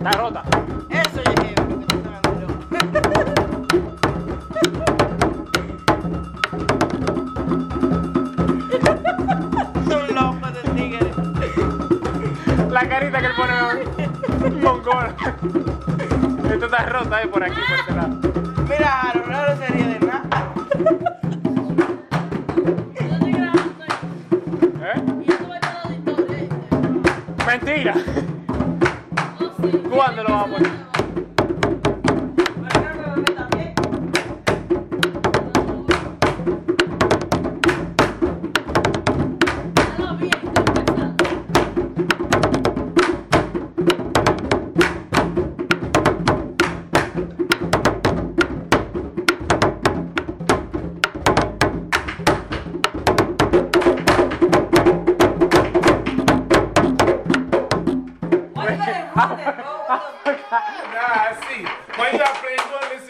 Eso yo dije, porque no se me miró. Un loco de tigre. La carita que él pone hoy. Mongol. Esto está rota, eh, por aquí, por este lado. Mira, Aaron, no lo sería de nada. ¿Eh? Mentira. ¿Cuándo lo vamos Não, é assim, quando aprende uma lição